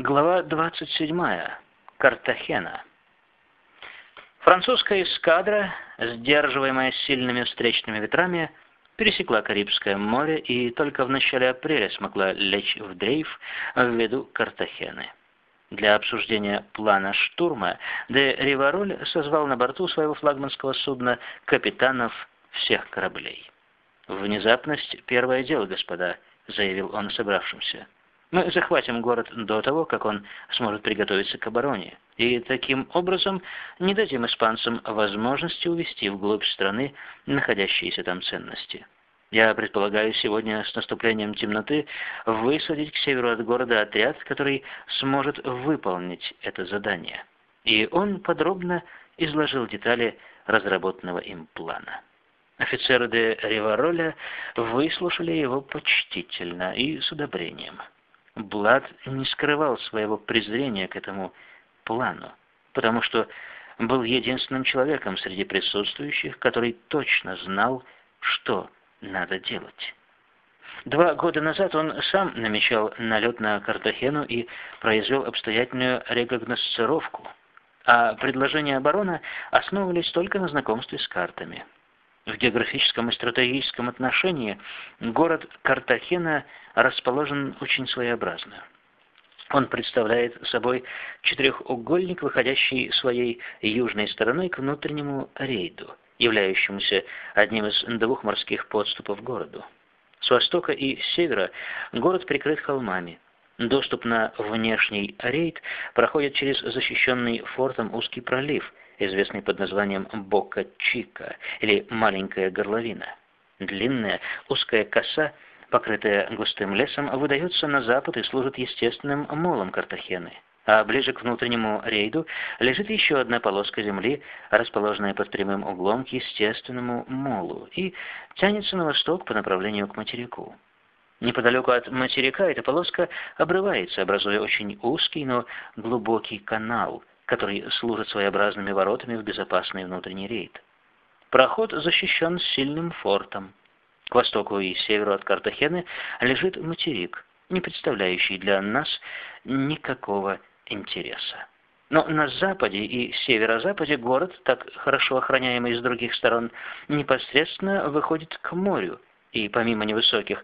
Глава 27. Картахена. Французская эскадра, сдерживаемая сильными встречными ветрами, пересекла Карибское море и только в начале апреля смогла лечь в дрейф в виду Картахены. Для обсуждения плана штурма де Ривароль созвал на борту своего флагманского судна капитанов всех кораблей. «Внезапность — первое дело, господа», — заявил он собравшимся. Мы захватим город до того, как он сможет приготовиться к обороне, и таким образом не дадим испанцам возможности увести вглубь страны находящиеся там ценности. Я предполагаю сегодня с наступлением темноты высадить к северу от города отряд, который сможет выполнить это задание. И он подробно изложил детали разработанного им плана. Офицеры де Ривароля выслушали его почтительно и с одобрением. Блад не скрывал своего презрения к этому плану, потому что был единственным человеком среди присутствующих, который точно знал, что надо делать. Два года назад он сам намечал налет на Картахену и произвел обстоятельную рекогносцировку, а предложения обороны основывались только на знакомстве с картами. Географическом и стратегическом отношении город Картахена расположен очень своеобразно. Он представляет собой четырехугольник, выходящий своей южной стороной к внутреннему рейду, являющемуся одним из двух морских подступов к городу. С востока и с севера город прикрыт холмами. Доступ на внешний рейд проходит через защищенный фортом узкий пролив – известный под названием Бока-Чика или Маленькая горловина. Длинная узкая коса, покрытая густым лесом, выдается на запад и служит естественным молом Картахены. А ближе к внутреннему рейду лежит еще одна полоска земли, расположенная под прямым углом к естественному молу, и тянется на восток по направлению к материку. Неподалеку от материка эта полоска обрывается, образуя очень узкий, но глубокий канал, который служит своеобразными воротами в безопасный внутренний рейд. Проход защищен сильным фортом. К востоку и северу от Картахены лежит материк, не представляющий для нас никакого интереса. Но на западе и северо-западе город, так хорошо охраняемый с других сторон, непосредственно выходит к морю, и помимо невысоких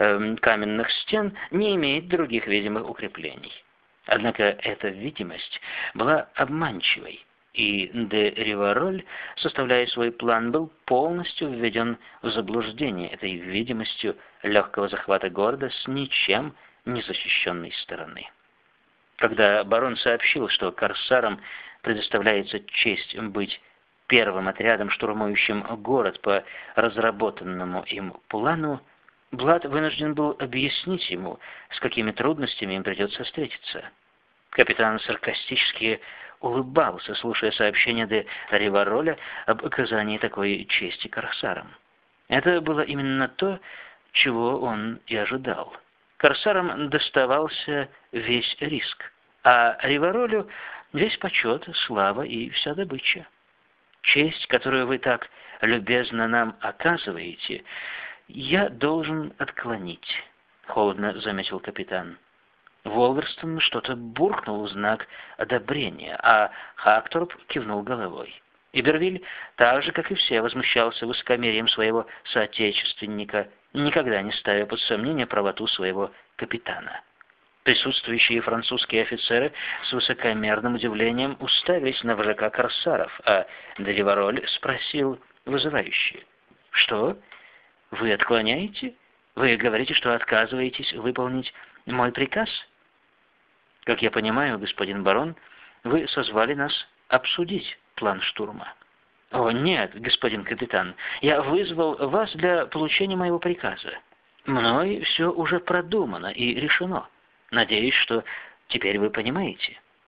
э, каменных стен не имеет других видимых укреплений. Однако эта видимость была обманчивой, и де Ривароль, составляя свой план, был полностью введен в заблуждение этой видимостью легкого захвата города с ничем не защищенной стороны. Когда барон сообщил, что корсарам предоставляется честь быть первым отрядом, штурмующим город по разработанному им плану, Блад вынужден был объяснить ему, с какими трудностями им придется встретиться. Капитан саркастически улыбался, слушая сообщение де Ривароля об оказании такой чести корсарам. Это было именно то, чего он и ожидал. Корсарам доставался весь риск, а Риваролю весь почет, слава и вся добыча. Честь, которую вы так любезно нам оказываете, я должен отклонить, холодно заметил капитан. Волверстон что-то буркнул в знак одобрения, а Хакторп кивнул головой. Ибервиль, так же, как и все, возмущался высокомерием своего соотечественника, никогда не ставя под сомнение правоту своего капитана. Присутствующие французские офицеры с высокомерным удивлением уставились на вожака корсаров, а Деливароль спросил вызывающе. «Что? Вы отклоняете? Вы говорите, что отказываетесь выполнить мой приказ?» Как я понимаю, господин барон, вы созвали нас обсудить план штурма. О, нет, господин капитан, я вызвал вас для получения моего приказа. Мной все уже продумано и решено. Надеюсь, что теперь вы понимаете.